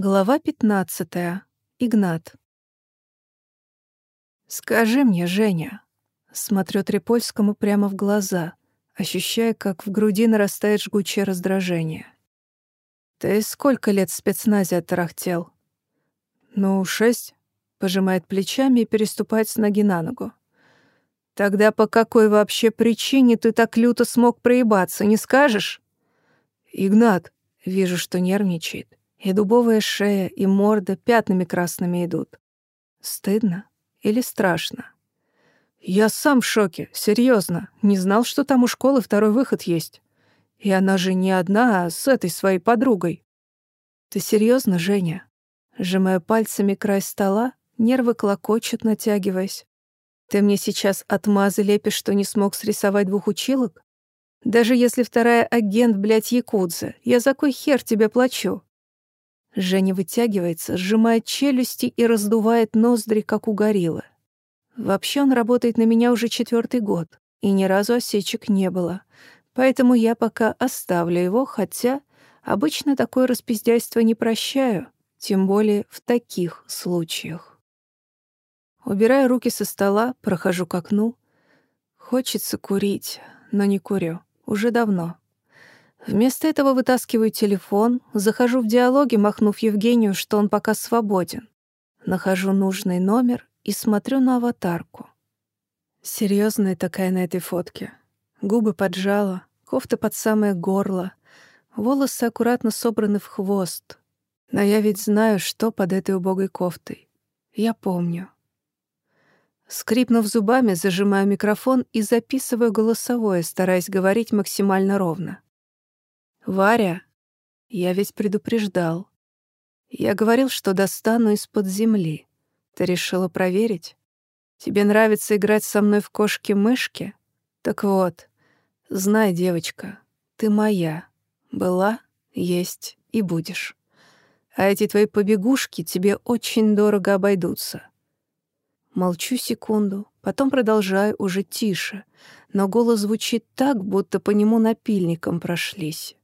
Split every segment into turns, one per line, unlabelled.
Глава 15. Игнат. «Скажи мне, Женя...» Смотрю Трипольскому прямо в глаза, ощущая, как в груди нарастает жгучее раздражение. «Ты сколько лет в спецназе оттарахтел?» «Ну, шесть», — пожимает плечами и переступает с ноги на ногу. «Тогда по какой вообще причине ты так люто смог проебаться, не скажешь?» «Игнат», — вижу, что нервничает. И дубовая шея, и морда пятнами красными идут. Стыдно или страшно? Я сам в шоке, серьезно. Не знал, что там у школы второй выход есть. И она же не одна, а с этой своей подругой. Ты серьезно, Женя? Сжимая пальцами край стола, нервы клокочут, натягиваясь. Ты мне сейчас отмазы лепишь, что не смог срисовать двух училок? Даже если вторая агент, блядь, якудза, я за кой хер тебе плачу? Женя вытягивается, сжимает челюсти и раздувает ноздри, как у гориллы. Вообще он работает на меня уже четвертый год, и ни разу осечек не было. Поэтому я пока оставлю его, хотя обычно такое распиздяйство не прощаю, тем более в таких случаях. Убираю руки со стола, прохожу к окну. Хочется курить, но не курю. Уже давно. Вместо этого вытаскиваю телефон, захожу в диалоги, махнув Евгению, что он пока свободен. Нахожу нужный номер и смотрю на аватарку. Серьезная такая на этой фотке. Губы поджала, кофта под самое горло, волосы аккуратно собраны в хвост. Но я ведь знаю, что под этой убогой кофтой. Я помню. Скрипнув зубами, зажимаю микрофон и записываю голосовое, стараясь говорить максимально ровно. «Варя, я ведь предупреждал. Я говорил, что достану из-под земли. Ты решила проверить? Тебе нравится играть со мной в кошки-мышки? Так вот, знай, девочка, ты моя. Была, есть и будешь. А эти твои побегушки тебе очень дорого обойдутся. Молчу секунду, потом продолжаю уже тише, но голос звучит так, будто по нему напильником прошлись.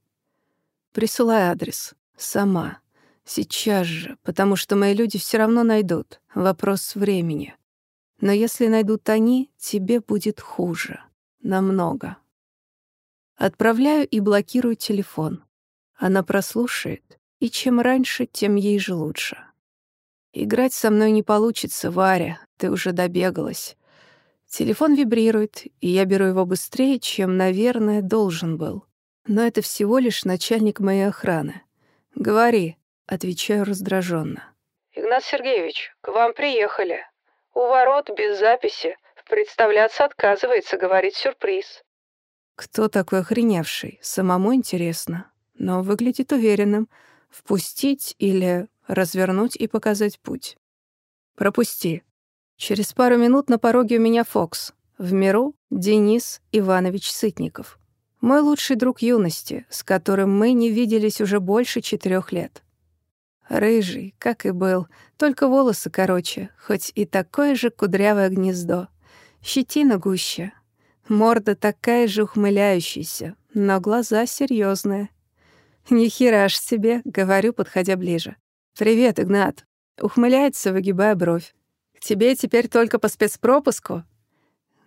Присылай адрес. Сама. Сейчас же, потому что мои люди все равно найдут. Вопрос времени. Но если найдут они, тебе будет хуже. Намного. Отправляю и блокирую телефон. Она прослушает, и чем раньше, тем ей же лучше. Играть со мной не получится, Варя, ты уже добегалась. Телефон вибрирует, и я беру его быстрее, чем, наверное, должен был. Но это всего лишь начальник моей охраны. «Говори», — отвечаю раздраженно.
«Игнат Сергеевич, к вам приехали. У ворот без записи. Представляться отказывается, говорит сюрприз».
Кто такой охреневший? Самому интересно. Но выглядит уверенным. Впустить или развернуть и показать путь. Пропусти. Через пару минут на пороге у меня Фокс. В миру Денис Иванович Сытников. Мой лучший друг юности, с которым мы не виделись уже больше четырех лет. Рыжий, как и был, только волосы короче, хоть и такое же кудрявое гнездо. Щетина гуще. Морда такая же ухмыляющаяся, но глаза серьезные. «Ни хера себе», — говорю, подходя ближе. «Привет, Игнат». Ухмыляется, выгибая бровь. «К тебе теперь только по спецпропуску?»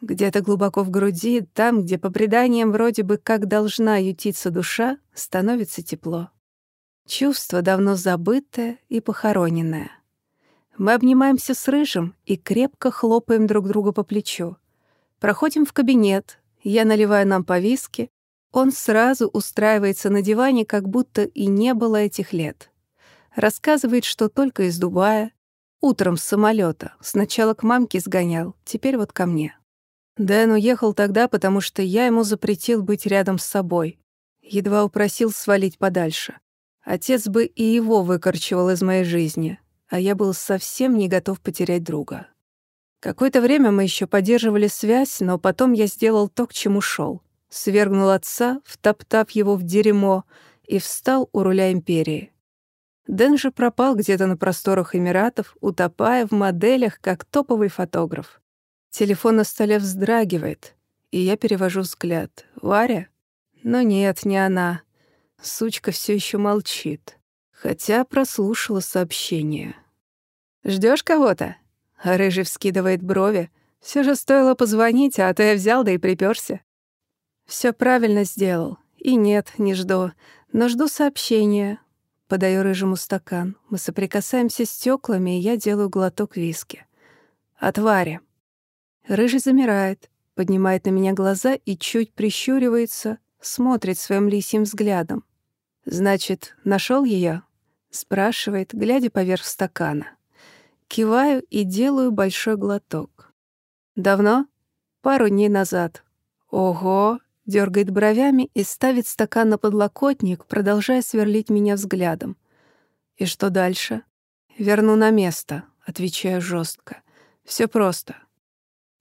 Где-то глубоко в груди, там, где по преданиям вроде бы как должна ютиться душа, становится тепло. Чувство давно забытое и похороненное. Мы обнимаемся с Рыжим и крепко хлопаем друг друга по плечу. Проходим в кабинет, я наливаю нам по виски, он сразу устраивается на диване, как будто и не было этих лет. Рассказывает, что только из Дубая, утром с самолета, сначала к мамке сгонял, теперь вот ко мне. Дэн уехал тогда, потому что я ему запретил быть рядом с собой. Едва упросил свалить подальше. Отец бы и его выкорчевал из моей жизни, а я был совсем не готов потерять друга. Какое-то время мы еще поддерживали связь, но потом я сделал то, к чему шел. Свергнул отца, втоптав его в дерьмо, и встал у руля империи. Дэн же пропал где-то на просторах Эмиратов, утопая в моделях, как топовый фотограф. Телефон на столе вздрагивает, и я перевожу взгляд. «Варя?» Но нет, не она. Сучка все еще молчит. Хотя прослушала сообщение. Ждешь кого-то?» Рыжий вскидывает брови. Все же стоило позвонить, а ты взял да и приперся. Все правильно сделал. И нет, не жду. Но жду сообщения. Подаю рыжему стакан. Мы соприкасаемся стеклами, и я делаю глоток виски. От Вари. Рыжий замирает, поднимает на меня глаза и чуть прищуривается, смотрит своим лисьим взглядом. «Значит, нашел ее? спрашивает, глядя поверх стакана. Киваю и делаю большой глоток. «Давно?» «Пару дней назад». «Ого!» — дергает бровями и ставит стакан на подлокотник, продолжая сверлить меня взглядом. «И что дальше?» «Верну на место», — отвечаю жестко. Все просто».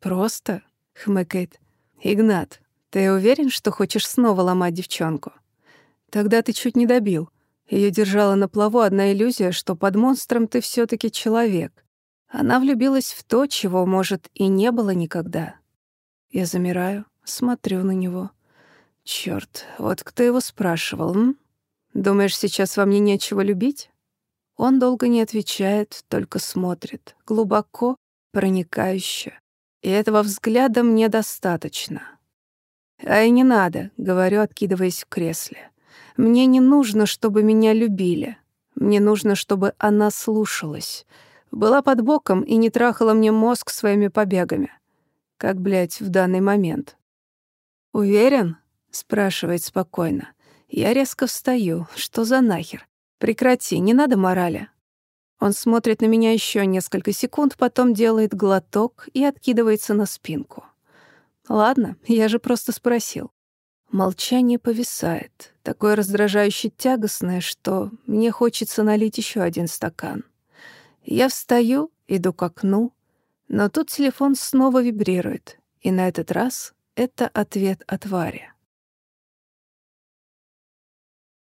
«Просто?» — хмыкает. «Игнат, ты уверен, что хочешь снова ломать девчонку?» «Тогда ты чуть не добил. Ее держала на плаву одна иллюзия, что под монстром ты все таки человек. Она влюбилась в то, чего, может, и не было никогда. Я замираю, смотрю на него. Черт, вот кто его спрашивал, м? Думаешь, сейчас во мне нечего любить? Он долго не отвечает, только смотрит, глубоко, проникающе. И этого взгляда мне достаточно. «Ай, не надо», — говорю, откидываясь в кресле. Мне не нужно, чтобы меня любили. Мне нужно, чтобы она слушалась. Была под боком и не трахала мне мозг своими побегами. Как, блядь, в данный момент. «Уверен?» — спрашивает спокойно. Я резко встаю. Что за нахер? Прекрати, не надо морали. Он смотрит на меня еще несколько секунд, потом делает глоток и откидывается на спинку. Ладно, я же просто спросил. Молчание повисает, такое раздражающе тягостное, что мне хочется налить еще один стакан. Я встаю, иду к окну, но тут телефон снова вибрирует, и на этот раз это ответ от Вари.